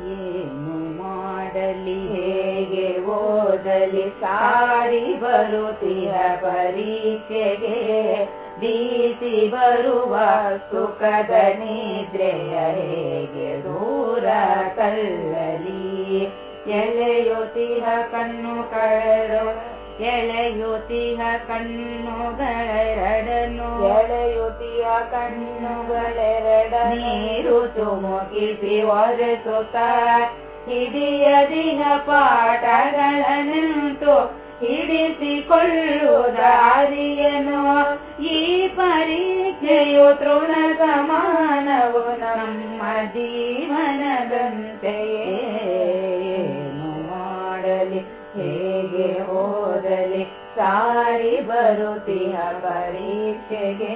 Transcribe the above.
ಏನು ಮಾಡಲಿ, ಹೇಗೆ ಓದಲಿ, ಸಾರಿ ಬರುತ್ತಿಯ ಪರೀಕ್ಷೆಗೆ ಬೀಸಿ ಬರುವ ಸುಖದ ನಿದ್ರೆಯ ಹೇಗೆ ದೂರ ಕಲ್ಲಲಿ ಎಳೆಯುತ್ತಿಹ ಕಣ್ಣು ಕಳೆದು ಕಣ್ಣು ಎಳೆಯುತಿಯ ಕಣ್ಣುಗಳೆರಡ ನೀರು ತುಮುಗಿಸಿ ಒರೆಸುತ್ತ ಹಿಡಿಯ ದಿನ ಪಾಠಗಳನ್ನಂತು ಹಿಡಿಸಿಕೊಳ್ಳುವುದಾರಿಯನು ಈ ಪರೀಕ್ಷೆಯು ತೃಣ ಸಮಾನವು ನಮ್ಮ ಜೀವನದಂತೆಯೇ ಮಾಡಲಿ, ಹೇಗೆ ಹೋದಲಿ ಸಾರಿ ಬರುತ್ತಿಯ ಪರೀಕ್ಷೆಗೆ